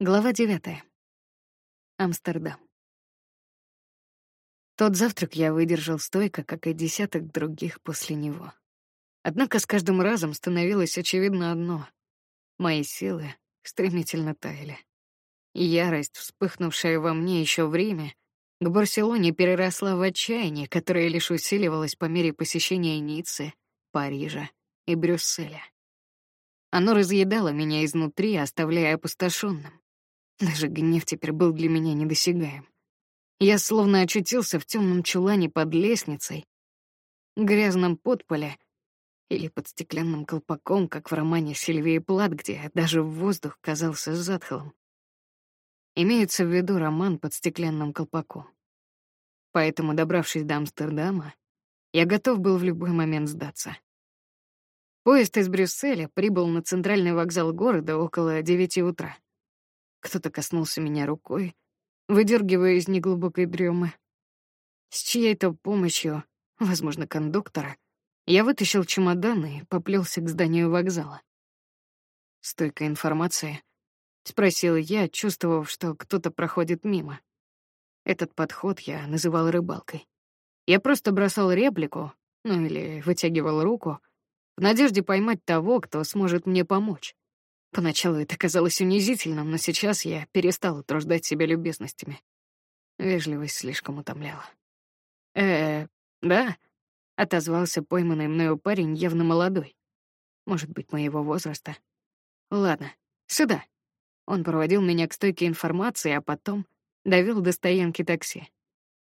Глава девятая. Амстердам. Тот завтрак я выдержал стойко, как и десяток других после него. Однако с каждым разом становилось очевидно одно: мои силы стремительно таяли. Ярость, вспыхнувшая во мне еще время, к Барселоне переросла в отчаяние, которое лишь усиливалось по мере посещения Ниццы, Парижа и Брюсселя. Оно разъедало меня изнутри, оставляя опустошенным. Даже гнев теперь был для меня недосягаем. Я словно очутился в темном чулане под лестницей, грязном подполе или под стеклянным колпаком, как в романе Сильвии Плат, где даже воздух казался затхлым. Имеется в виду роман под стеклянным колпаком. Поэтому, добравшись до Амстердама, я готов был в любой момент сдаться. Поезд из Брюсселя прибыл на центральный вокзал города около девяти утра. Кто-то коснулся меня рукой, выдергивая из неглубокой дремы. С чьей-то помощью, возможно, кондуктора, я вытащил чемодан и поплелся к зданию вокзала. Стойкая информация, спросил я, чувствовав, что кто-то проходит мимо. Этот подход я называл рыбалкой. Я просто бросал реплику, ну или вытягивал руку, в надежде поймать того, кто сможет мне помочь. Поначалу это казалось унизительным, но сейчас я перестал утруждать себя любезностями. Вежливость слишком утомляла. Э, -э да, отозвался пойманный мною парень, явно молодой. Может быть, моего возраста. Ладно, сюда. Он проводил меня к стойке информации, а потом довел до стоянки такси.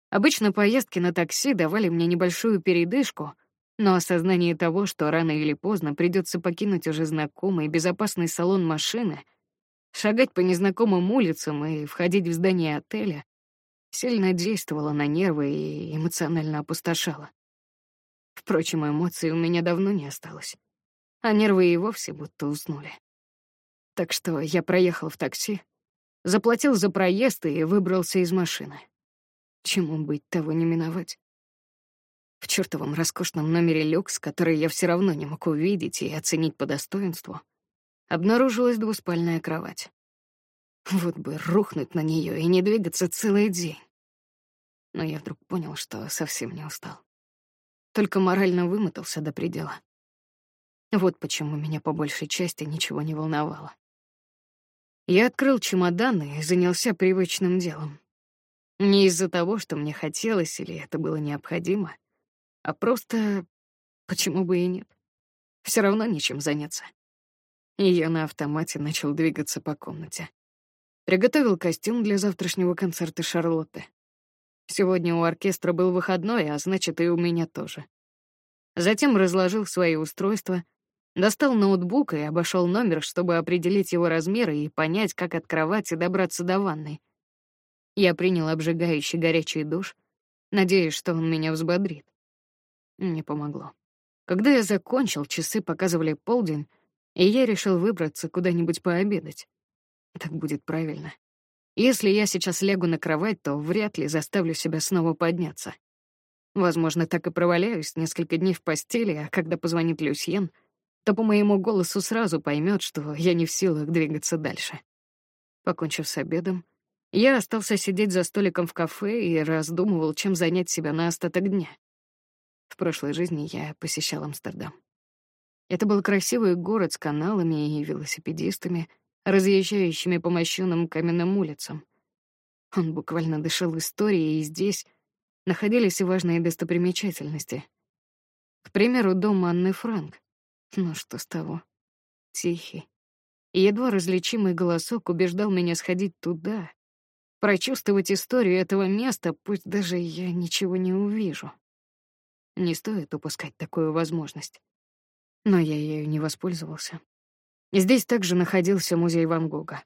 Обычно поездки на такси давали мне небольшую передышку — но осознание того, что рано или поздно придется покинуть уже знакомый безопасный салон машины, шагать по незнакомым улицам и входить в здание отеля, сильно действовало на нервы и эмоционально опустошало. Впрочем, эмоций у меня давно не осталось, а нервы и вовсе будто уснули. Так что я проехал в такси, заплатил за проезд и выбрался из машины. Чему быть, того не миновать. В чертовом роскошном номере люкс, который я все равно не мог увидеть и оценить по достоинству, обнаружилась двуспальная кровать. Вот бы рухнуть на нее и не двигаться целый день. Но я вдруг понял, что совсем не устал. Только морально вымотался до предела. Вот почему меня по большей части ничего не волновало. Я открыл чемоданы и занялся привычным делом. Не из-за того, что мне хотелось или это было необходимо — а просто почему бы и нет? Все равно нечем заняться. И я на автомате начал двигаться по комнате. Приготовил костюм для завтрашнего концерта Шарлотты. Сегодня у оркестра был выходной, а значит, и у меня тоже. Затем разложил свои устройства, достал ноутбук и обошел номер, чтобы определить его размеры и понять, как от кровати добраться до ванной. Я принял обжигающий горячий душ, надеясь, что он меня взбодрит. Не помогло. Когда я закончил, часы показывали полдень, и я решил выбраться куда-нибудь пообедать. Так будет правильно. Если я сейчас лягу на кровать, то вряд ли заставлю себя снова подняться. Возможно, так и проваляюсь несколько дней в постели, а когда позвонит Люсьен, то по моему голосу сразу поймет, что я не в силах двигаться дальше. Покончив с обедом, я остался сидеть за столиком в кафе и раздумывал, чем занять себя на остаток дня. В прошлой жизни я посещал Амстердам. Это был красивый город с каналами и велосипедистами, разъезжающими по мощёным каменным улицам. Он буквально дышал историей, и здесь находились важные достопримечательности. К примеру, дом Анны Франк. Ну что с того? Тихий. И едва различимый голосок убеждал меня сходить туда, прочувствовать историю этого места, пусть даже я ничего не увижу. Не стоит упускать такую возможность. Но я ею не воспользовался. Здесь также находился музей Ван Гога.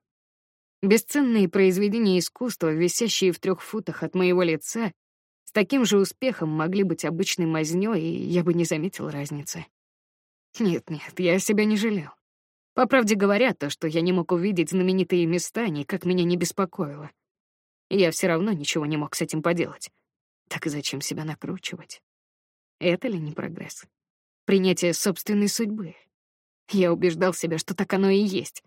Бесценные произведения искусства, висящие в трех футах от моего лица, с таким же успехом могли быть обычной мазнёй, и я бы не заметил разницы. Нет-нет, я себя не жалел. По правде говоря, то, что я не мог увидеть знаменитые места, никак меня не беспокоило. Я все равно ничего не мог с этим поделать. Так зачем себя накручивать? Это ли не прогресс? Принятие собственной судьбы. Я убеждал себя, что так оно и есть.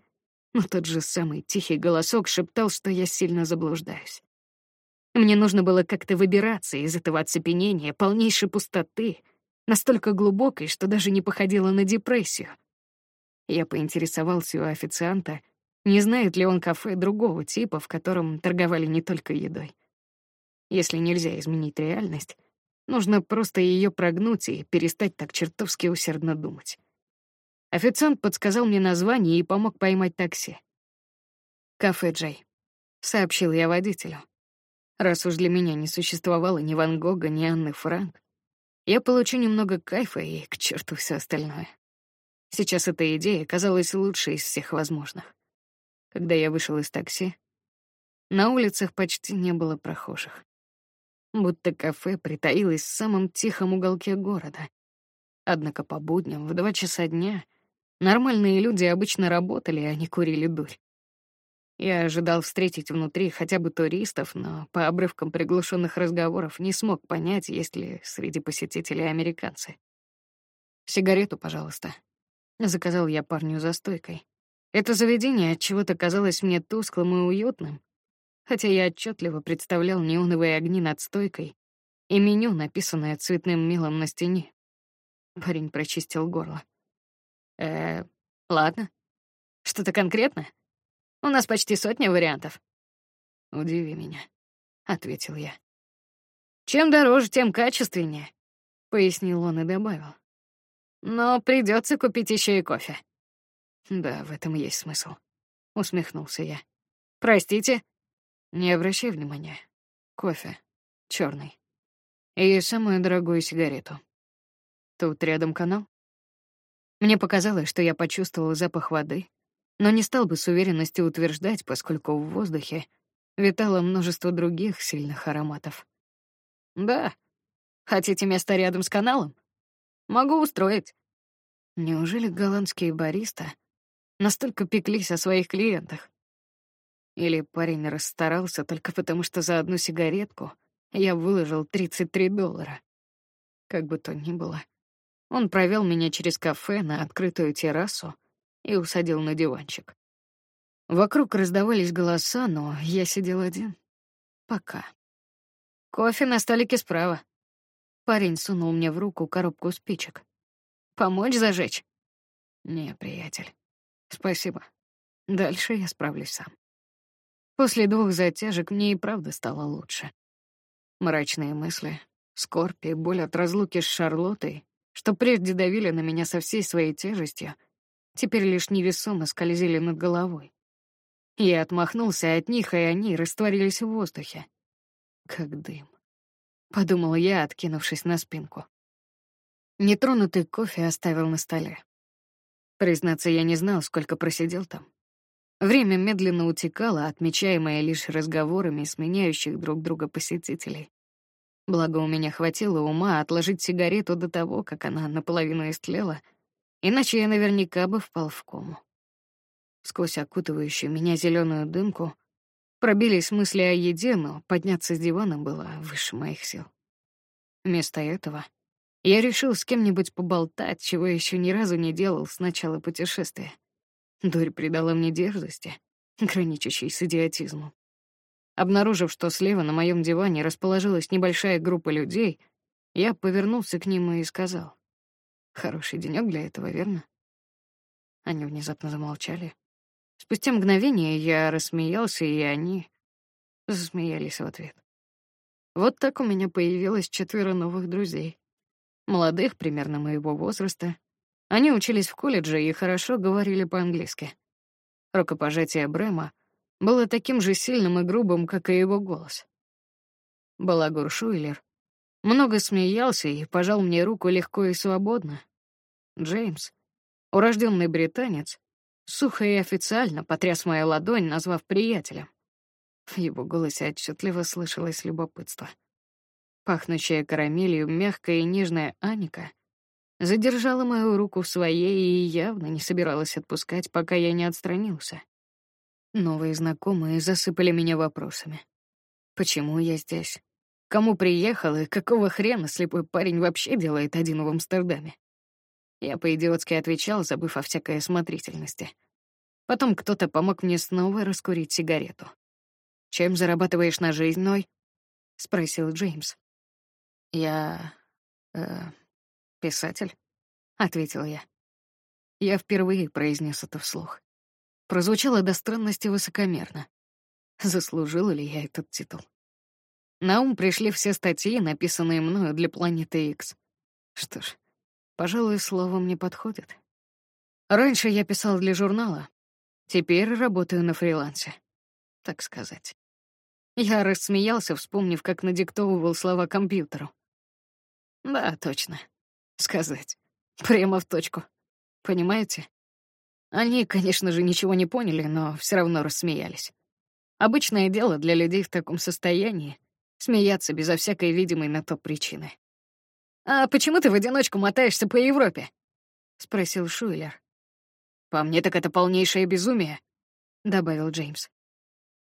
но тот же самый тихий голосок шептал, что я сильно заблуждаюсь. Мне нужно было как-то выбираться из этого оцепенения, полнейшей пустоты, настолько глубокой, что даже не походило на депрессию. Я поинтересовался у официанта, не знает ли он кафе другого типа, в котором торговали не только едой. Если нельзя изменить реальность, нужно просто ее прогнуть и перестать так чертовски усердно думать. Официант подсказал мне название и помог поймать такси. «Кафе Джей», — сообщил я водителю. Раз уж для меня не существовало ни Ван Гога, ни Анны Франк, я получу немного кайфа и к черту все остальное. Сейчас эта идея казалась лучшей из всех возможных. Когда я вышел из такси, на улицах почти не было прохожих. Будто кафе притаилось в самом тихом уголке города. Однако по будням в два часа дня нормальные люди обычно работали, а не курили дурь. Я ожидал встретить внутри хотя бы туристов, но по обрывкам приглушенных разговоров не смог понять, есть ли среди посетителей американцы. Сигарету, пожалуйста, заказал я парню за стойкой. Это заведение от чего-то казалось мне тусклым и уютным, хотя я отчетливо представлял неоновые огни над стойкой и меню, написанное цветным мелом на стене. Парень прочистил горло. Э, ладно. Что-то конкретное? У нас почти сотня вариантов. Удиви меня, ответил я. Чем дороже, тем качественнее, пояснил он и добавил. Но придется купить еще и кофе. Да, в этом есть смысл, усмехнулся я. Простите, не обращай внимания. Кофе черный и самую дорогую сигарету. Тут рядом канал. Мне показалось, что я почувствовал запах воды, но не стал бы с уверенностью утверждать, поскольку в воздухе витало множество других сильных ароматов. Да. Хотите место рядом с каналом? Могу устроить. Неужели голландские бариста настолько пеклись о своих клиентах? Или парень расстарался только потому, что за одну сигаретку я выложил 33 доллара? Как бы то ни было, он провел меня через кафе на открытую террасу, и усадил на диванчик. Вокруг раздавались голоса, но я сидел один. Пока. Кофе на столике справа. Парень сунул мне в руку коробку спичек. Помочь зажечь? Не, приятель. Спасибо. Дальше я справлюсь сам. После двух затяжек мне и правда стало лучше. Мрачные мысли, скорбь и боль от разлуки с Шарлоттой, что прежде давили на меня со всей своей тяжестью, теперь лишь невесомо скользили над головой. Я отмахнулся от них, и они растворились в воздухе, как дым. Подумал я, откинувшись на спинку. Нетронутый кофе оставил на столе. Признаться, я не знал, сколько просидел там. Время медленно утекало, отмечаемое лишь разговорами сменяющих друг друга посетителей. Благо у меня хватило ума отложить сигарету до того, как она наполовину истлела — Иначе я наверняка бы впал в кому. Сквозь окутывающую меня зеленую дымку пробились мысли о еде, но подняться с дивана было выше моих сил. Вместо этого я решил с кем-нибудь поболтать, чего еще ни разу не делал с начала путешествия. Дурь придала мне дерзости, граничащей с идиотизмом. Обнаружив, что слева на моем диване расположилась небольшая группа людей, я повернулся к ним и сказал: Хороший денек для этого, верно? Они внезапно замолчали. Спустя мгновение я рассмеялся, и они засмеялись в ответ. Вот так у меня появилось четверо новых друзей. Молодых, примерно моего возраста. Они учились в колледже и хорошо говорили по-английски. Рукопожатие Брема было таким же сильным и грубым, как и его голос. Балагур Шуйлер много смеялся и пожал мне руку легко и свободно. Джеймс, урожденный британец, сухо и официально потряс мою ладонь, назвав приятелем. В его голосе отчетливо слышалось любопытство. Пахнущая карамелью мягкая и нежная Аника задержала мою руку в своей и явно не собиралась отпускать, пока я не отстранился. Новые знакомые засыпали меня вопросами. Почему я здесь? Кому приехал и какого хрена слепой парень вообще делает один в Амстердаме? Я по-идиотски отвечал, забыв о всякой осмотрительности. Потом кто-то помог мне снова раскурить сигарету. «Чем зарабатываешь на жизнь, Ной?» — спросил Джеймс. «Я... Э, писатель», — ответил я. Я впервые произнес это вслух. Прозвучало до странности высокомерно. Заслужил ли я этот титул? На ум пришли все статьи, написанные мною для планеты X. Что ж, пожалуй, слово мне подходит. Раньше я писал для журнала, теперь работаю на фрилансе, так сказать. Я рассмеялся, вспомнив, как надиктовывал слова компьютеру. Да, точно. Сказать. Прямо в точку. Понимаете? Они, конечно же, ничего не поняли, но все равно рассмеялись. Обычное дело для людей в таком состоянии — смеяться безо всякой видимой на то причины. «А почему ты в одиночку мотаешься по Европе?» — спросил Шуйлер. «По мне так это полнейшее безумие», — добавил Джеймс.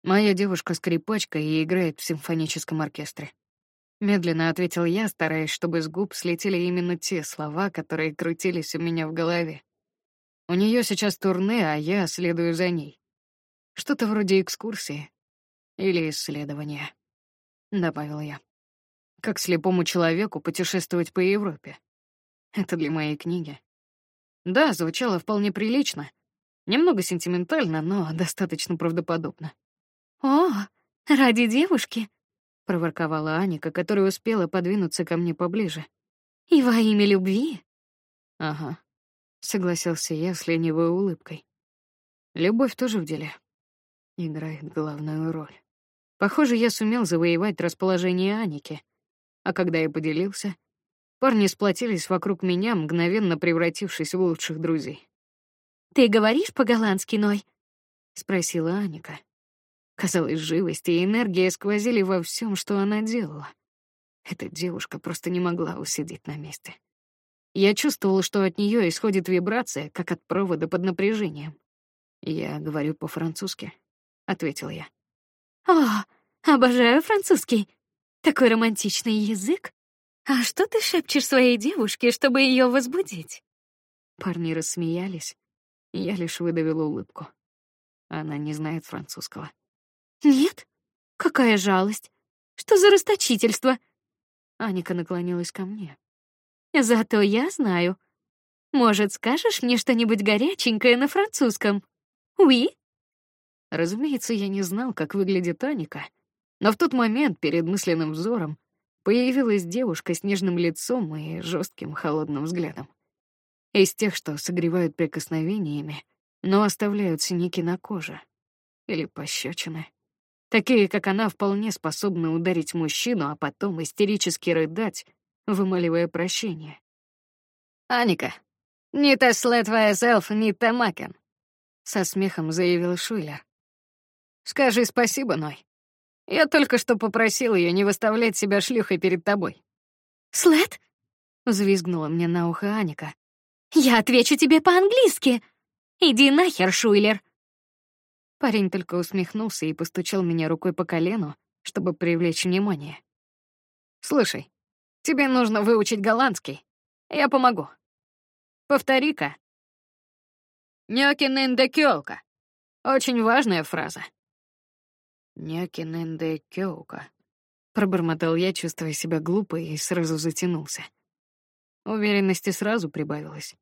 «Моя девушка скрипачка и играет в симфоническом оркестре». Медленно ответил я, стараясь, чтобы с губ слетели именно те слова, которые крутились у меня в голове. У нее сейчас турне, а я следую за ней. Что-то вроде экскурсии или исследования, добавил я. Как слепому человеку путешествовать по Европе? Это для моей книги. Да, звучало вполне прилично. Немного сентиментально, но достаточно правдоподобно. О, ради девушки, проворковала Аника, которая успела подвинуться ко мне поближе. И во имя любви? Ага, согласился я с ленивой улыбкой. Любовь тоже в деле играет главную роль. Похоже, я сумел завоевать расположение Аники, а когда я поделился, парни сплотились вокруг меня, мгновенно превратившись в лучших друзей. Ты говоришь по-голландски, Ной? спросила Аника. Казалось, живость и энергия сквозили во всем, что она делала. Эта девушка просто не могла усидеть на месте. Я чувствовал, что от нее исходит вибрация, как от провода под напряжением. Я говорю по-французски, ответил я. О, обожаю французский. Такой романтичный язык. А что ты шепчешь своей девушке, чтобы ее возбудить? Парни рассмеялись. Я лишь выдавил улыбку. Она не знает французского. Нет? Какая жалость. Что за расточительство? Аника наклонилась ко мне. Зато я знаю. Может, скажешь мне что-нибудь горяченькое на французском? Oui? Разумеется, я не знал, как выглядит Аника, но в тот момент перед мысленным взором появилась девушка с нежным лицом и жестким холодным взглядом. Из тех, что согревают прикосновениями, но оставляют синяки на коже или пощечины. Такие, как она, вполне способны ударить мужчину, а потом истерически рыдать, вымаливая прощение. «Аника, не та твоя селф, не та макен», — со смехом заявил Шуйлер. «Скажи спасибо, Ной. Я только что попросил ее не выставлять себя шлюхой перед тобой». «Слэт?» — взвизгнула мне на ухо Аника. «Я отвечу тебе по-английски. Иди нахер, Шуйлер». Парень только усмехнулся и постучал меня рукой по колену, чтобы привлечь внимание. Слушай, тебе нужно выучить голландский. Я помогу. Повтори-ка. Нёкинен кёлка. Очень важная фраза. Нёкинен кёлка. Пробормотал я, чувствуя себя глупо, и сразу затянулся. Уверенности сразу прибавилось.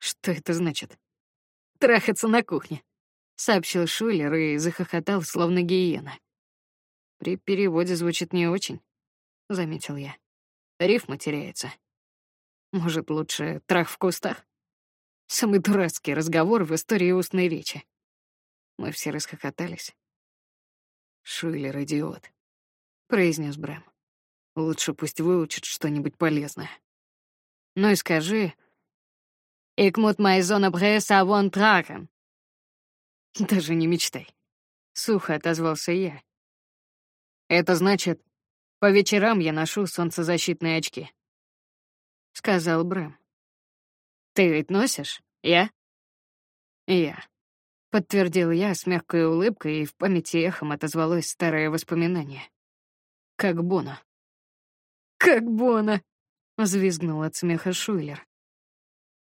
Что это значит? Трахаться на кухне сообщил Шулер и захохотал, словно гиена. При переводе звучит не очень, заметил я. Рифма теряется. Может, лучше трах в кустах? Самый дурацкий разговор в истории устной речи. Мы все расхохотались. Шуйлер идиот, произнес Брэм. Лучше пусть выучит что-нибудь полезное. Ну и скажи, «Ik moet mij zonnebril savon tragen», даже не мечтай. Сухо отозвался я. Это значит, по вечерам я ношу солнцезащитные очки. Сказал Брэм. Ты ведь носишь, я? Я. Подтвердил я с мягкой улыбкой, и в памяти эхом отозвалось старое воспоминание. Как Бона. Как Бона! Взвизгнул от смеха Шуйлер.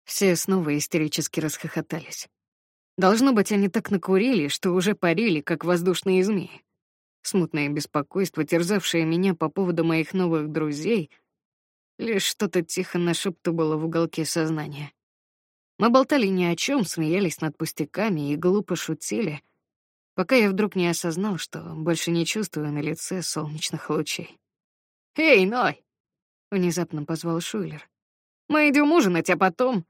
Все снова истерически расхохотались. Должно быть, они так накурили, что уже парили, как воздушные змеи. Смутное беспокойство, терзавшее меня по поводу моих новых друзей, лишь что-то тихо нашептывало в уголке сознания. Мы болтали ни о чем, смеялись над пустяками и глупо шутили, пока я вдруг не осознал, что больше не чувствую на лице солнечных лучей. «Эй, Ной!» — внезапно позвал Шуйлер. «Мы идем ужинать, а потом,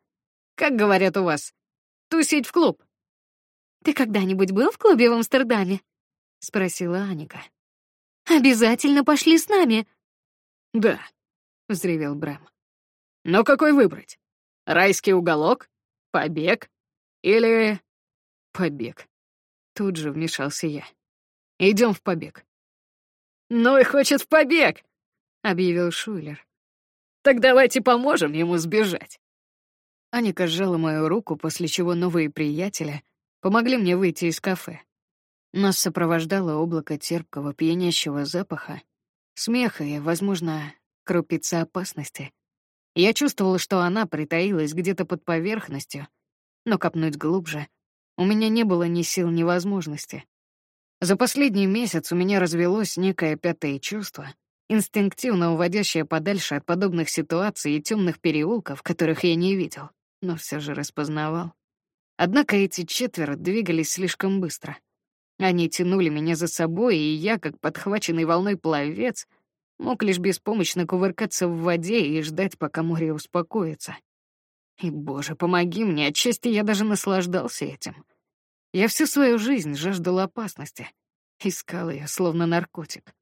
как говорят у вас, тусить в клуб». «Ты когда-нибудь был в клубе в Амстердаме?» — спросила Аника. «Обязательно пошли с нами». «Да», — взревел Брэм. «Но какой выбрать? Райский уголок? Побег? Или...» «Побег». Тут же вмешался я. Идем в побег». «Ну и хочет в побег», — объявил Шулер. «Так давайте поможем ему сбежать». Аника сжала мою руку, после чего новые приятели помогли мне выйти из кафе. Нас сопровождало облако терпкого, пьянящего запаха, смеха и, возможно, крупица опасности. Я чувствовала, что она притаилась где-то под поверхностью, но копнуть глубже у меня не было ни сил, ни возможности. За последний месяц у меня развелось некое пятое чувство, инстинктивно уводящее подальше от подобных ситуаций и темных переулков, которых я не видел, но все же распознавал. Однако эти четверо двигались слишком быстро. Они тянули меня за собой, и я, как подхваченный волной пловец, мог лишь беспомощно кувыркаться в воде и ждать, пока море успокоится. И, боже, помоги мне, отчасти я даже наслаждался этим. Я всю свою жизнь жаждал опасности. Искал ее, словно наркотик.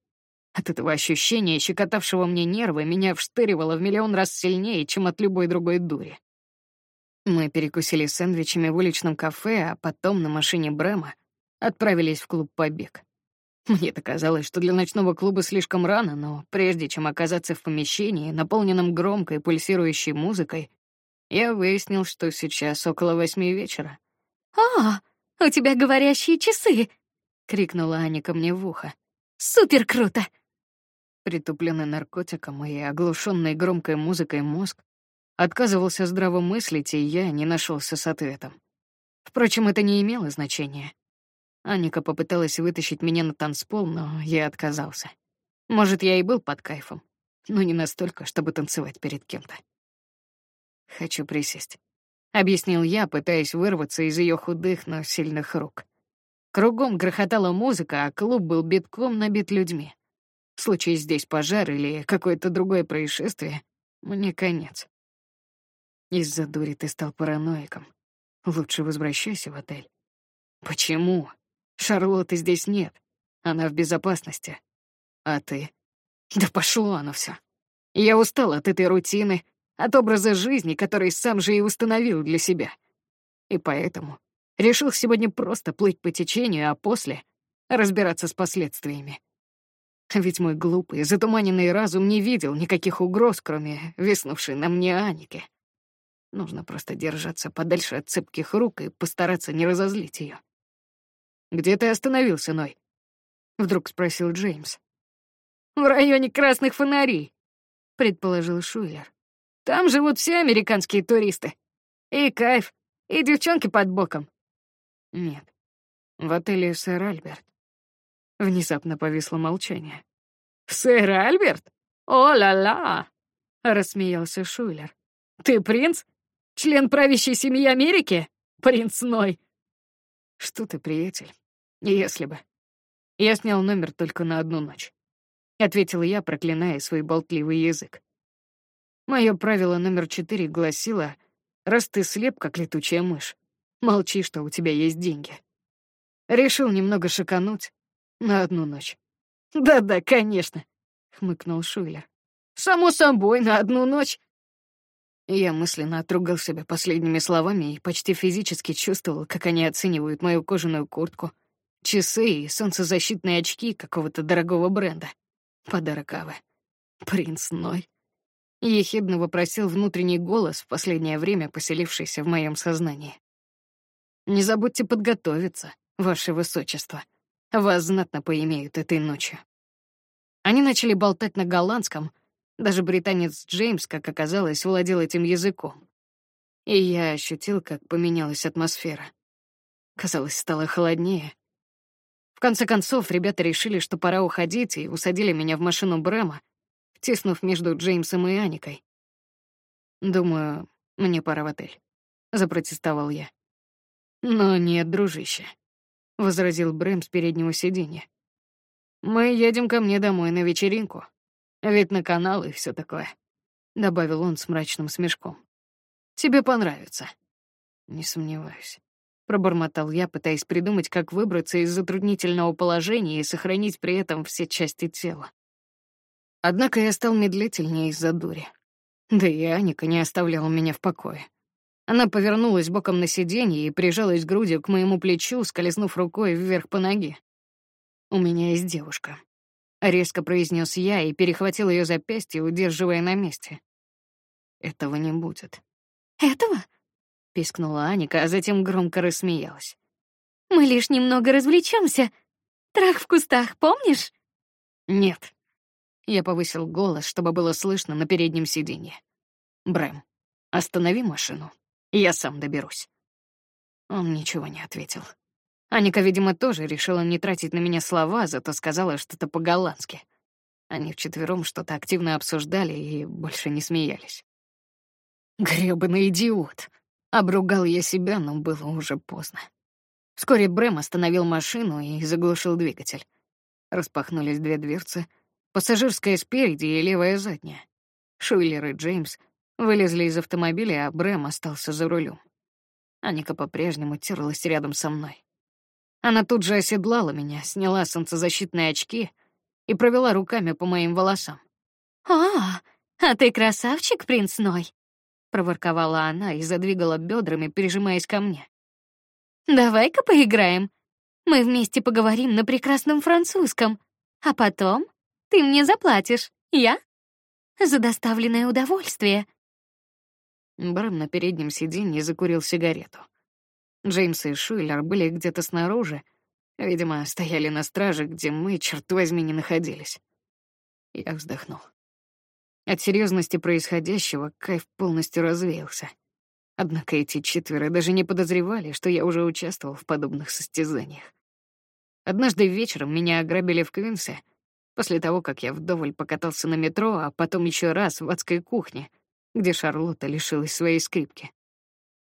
От этого ощущения, щекотавшего мне нервы, меня вштыривало в миллион раз сильнее, чем от любой другой дури. Мы перекусили сэндвичами в уличном кафе, а потом на машине Брэма отправились в клуб «Побег». Мне-то казалось, что для ночного клуба слишком рано, но прежде чем оказаться в помещении, наполненном громкой пульсирующей музыкой, я выяснил, что сейчас около восьми вечера. «А, у тебя говорящие часы!» — крикнула Аника мне в ухо. «Супер круто!» Притупленный наркотиком и оглушенный громкой музыкой мозг отказывался здраво мыслить, и я не нашелся с ответом. Впрочем, это не имело значения. Аника попыталась вытащить меня на танцпол, но я отказался. Может, я и был под кайфом, но не настолько, чтобы танцевать перед кем-то. Хочу присесть, объяснил я, пытаясь вырваться из ее худых, но сильных рук. Кругом грохотала музыка, а клуб был битком набит людьми. В случае здесь пожар или какое-то другое происшествие, мне конец. Из-за дури ты стал параноиком. Лучше возвращайся в отель. Почему? Шарлотты здесь нет. Она в безопасности. А ты? Да пошло оно все. Я устал от этой рутины, от образа жизни, который сам же и установил для себя. И поэтому решил сегодня просто плыть по течению, а после разбираться с последствиями. Ведь мой глупый, затуманенный разум не видел никаких угроз, кроме виснувшей на мне Аники. Нужно просто держаться подальше от цепких рук и постараться не разозлить ее. «Где ты остановился, Ной?» — вдруг спросил Джеймс. «В районе красных фонарей», — предположил Шуйлер. «Там живут все американские туристы. И кайф, и девчонки под боком». «Нет, в отеле «Сэр Альберт». Внезапно повисло молчание. «Сэр Альберт? О-ла-ла!» — рассмеялся Шуйлер. «Ты принц? Член правящей семьи Америки? Принц Ной?» «Что ты, приятель? Если бы. Я снял номер только на одну ночь. Ответил я, проклиная свой болтливый язык. Мое правило номер четыре гласило, раз ты слеп, как летучая мышь, молчи, что у тебя есть деньги. Решил немного шикануть на одну ночь. «Да-да, конечно», — хмыкнул Шуйлер. «Само собой, на одну ночь». Я мысленно отругал себя последними словами и почти физически чувствовал, как они оценивают мою кожаную куртку — Часы и солнцезащитные очки какого-то дорогого бренда. Подарок Авы. Принц Ной. Ехидно вопросил внутренний голос, в последнее время поселившийся в моем сознании. «Не забудьте подготовиться, ваше высочество. Вас знатно поимеют этой ночью». Они начали болтать на голландском, даже британец Джеймс, как оказалось, владел этим языком. И я ощутил, как поменялась атмосфера. Казалось, стало холоднее. В конце концов, ребята решили, что пора уходить, и усадили меня в машину Брэма, втиснув между Джеймсом и Аникой. «Думаю, мне пора в отель», — запротестовал я. «Но нет, дружище», — возразил Брэм с переднего сиденья. «Мы едем ко мне домой на вечеринку. Ведь на канал и все такое», — добавил он с мрачным смешком. «Тебе понравится». «Не сомневаюсь», — пробормотал я, пытаясь придумать, как выбраться из затруднительного положения и сохранить при этом все части тела. Однако я стал медлительнее из-за дури. Да и Аника не оставляла меня в покое. Она повернулась боком на сиденье и прижалась грудью к моему плечу, скользнув рукой вверх по ноге. «У меня есть девушка», — резко произнес я и перехватил ее запястье, удерживая на месте. «Этого не будет». «Этого?» — пискнула Аника, а затем громко рассмеялась. «Мы лишь немного развлечемся. Трах в кустах, помнишь?» «Нет», я повысил голос, чтобы было слышно на переднем сиденье. «Брэм, останови машину. Я сам доберусь». Он ничего не ответил. Аника, видимо, тоже решила не тратить на меня слова, зато сказала что-то по-голландски. Они вчетвером что-то активно обсуждали и больше не смеялись. Грёбаный идиот. Обругал я себя, но было уже поздно. Вскоре Брэм остановил машину и заглушил двигатель. Распахнулись две дверцы — Пассажирская спереди и левая задняя. Шуйлер и Джеймс вылезли из автомобиля, а Брэм остался за рулем. Аника по-прежнему терлась рядом со мной. Она тут же оседлала меня, сняла солнцезащитные очки и провела руками по моим волосам. «А, а ты красавчик, принц Ной!» — проворковала она и задвигала бедрами, прижимаясь ко мне. «Давай-ка поиграем. Мы вместе поговорим на прекрасном французском, а потом ты мне заплатишь. Я? За доставленное удовольствие. Брэм на переднем сиденье закурил сигарету. Джеймс и Шуйлер были где-то снаружи, видимо, стояли на страже, где мы, черт возьми, не находились. Я вздохнул. От серьезности происходящего кайф полностью развеялся. Однако эти четверо даже не подозревали, что я уже участвовал в подобных состязаниях. Однажды вечером меня ограбили в Квинсе — После того, как я вдоволь покатался на метро, а потом еще раз в адской кухне, где Шарлотта лишилась своей скрипки.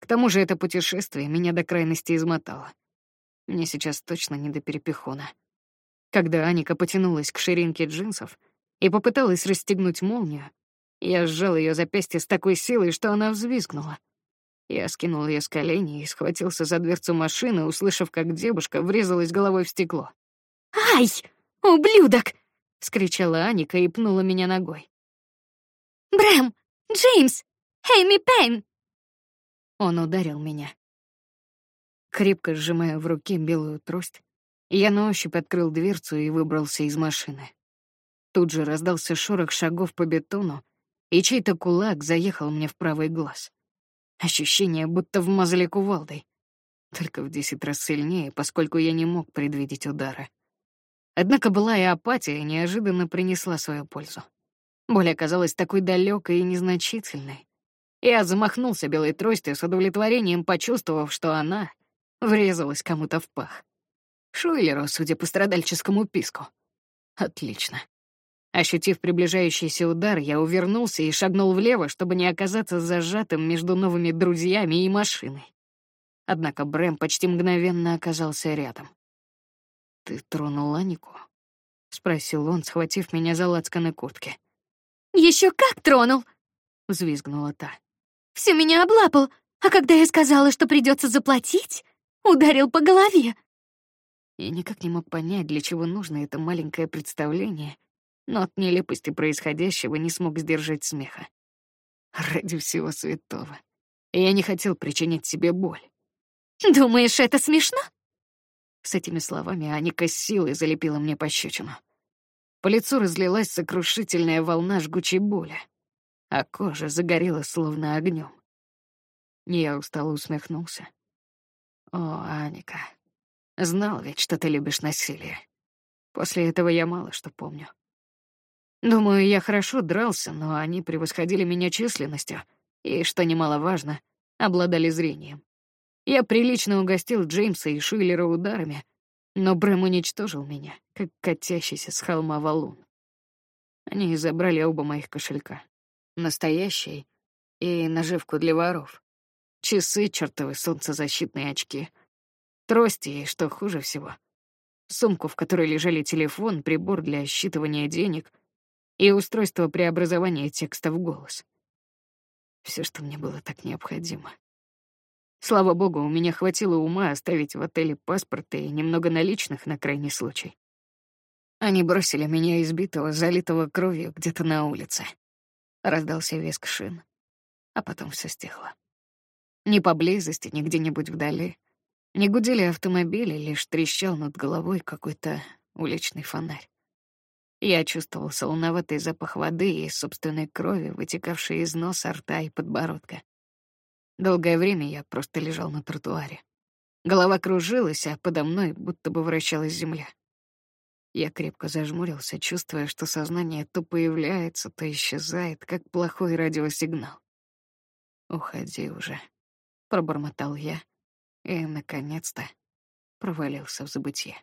К тому же это путешествие меня до крайности измотало. Мне сейчас точно не до перепихона. Когда Аника потянулась к ширинке джинсов и попыталась расстегнуть молнию, я сжал ее запястье с такой силой, что она взвизгнула. Я скинул ее с колени и схватился за дверцу машины, услышав, как девушка врезалась головой в стекло. «Ай, ублюдок!» — вскричала Аника и пнула меня ногой. «Брэм! Джеймс! Эйми Пейн!» Он ударил меня. Крепко сжимая в руке белую трость, я на ощупь открыл дверцу и выбрался из машины. Тут же раздался шорох шагов по бетону, и чей-то кулак заехал мне в правый глаз. Ощущение, будто вмазали кувалдой. Только в десять раз сильнее, поскольку я не мог предвидеть удара. Однако была и апатия неожиданно принесла свою пользу. Боль оказалась такой далекой и незначительной. Я замахнулся белой тростью с удовлетворением, почувствовав, что она врезалась кому-то в пах. Шуйлеру, судя по страдальческому писку. Отлично. Ощутив приближающийся удар, я увернулся и шагнул влево, чтобы не оказаться зажатым между новыми друзьями и машиной. Однако Брэм почти мгновенно оказался рядом. «Ты тронул Анику?» — спросил он, схватив меня за лацканы куртки. Еще как тронул!» — взвизгнула та. «Всё меня облапал, а когда я сказала, что придется заплатить, ударил по голове». Я никак не мог понять, для чего нужно это маленькое представление, но от нелепости происходящего не смог сдержать смеха. Ради всего святого. Я не хотел причинять себе боль. «Думаешь, это смешно?» С этими словами Аника с силой залепила мне пощечину. По лицу разлилась сокрушительная волна жгучей боли, а кожа загорела словно огнем. Я устало усмехнулся. О, Аника, знал ведь, что ты любишь насилие. После этого я мало что помню. Думаю, я хорошо дрался, но они превосходили меня численностью и, что немаловажно, обладали зрением. Я прилично угостил Джеймса и Шиллера ударами, но Брэм уничтожил меня, как катящийся с холма валун. Они забрали оба моих кошелька. Настоящий и наживку для воров. Часы, чертовы солнцезащитные очки. Трости и, что хуже всего, сумку, в которой лежали телефон, прибор для считывания денег и устройство преобразования текста в голос. Все, что мне было так необходимо. Слава богу, у меня хватило ума оставить в отеле паспорт и немного наличных на крайний случай. Они бросили меня избитого, залитого кровью где-то на улице. Раздался визг шин, а потом все стихло. Ни поблизости, ни где-нибудь вдали. Не гудели автомобили, лишь трещал над головой какой-то уличный фонарь. Я чувствовал солоноватый запах воды и собственной крови, вытекавшей из носа, рта и подбородка. Долгое время я просто лежал на тротуаре. Голова кружилась, а подо мной будто бы вращалась земля. Я крепко зажмурился, чувствуя, что сознание то появляется, то исчезает, как плохой радиосигнал. «Уходи уже», — пробормотал я и, наконец-то, провалился в забытье.